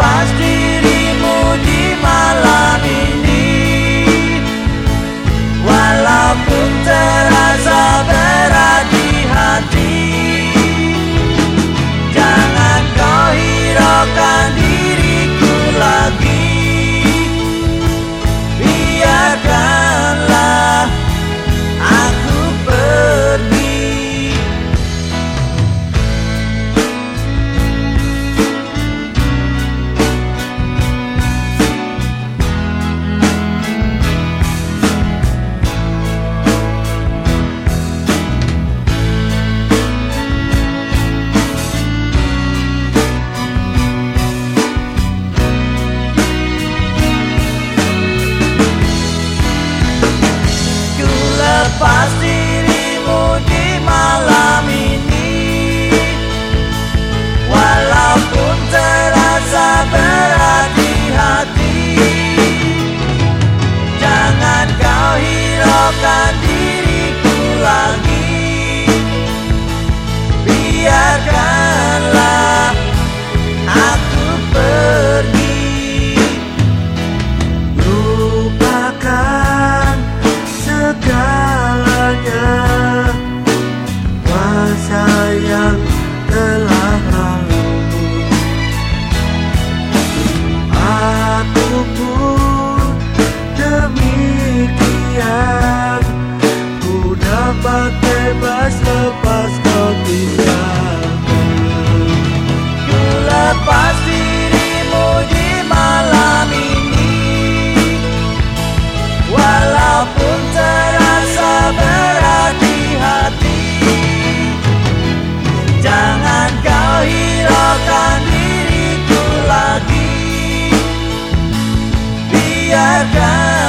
pasti I. sky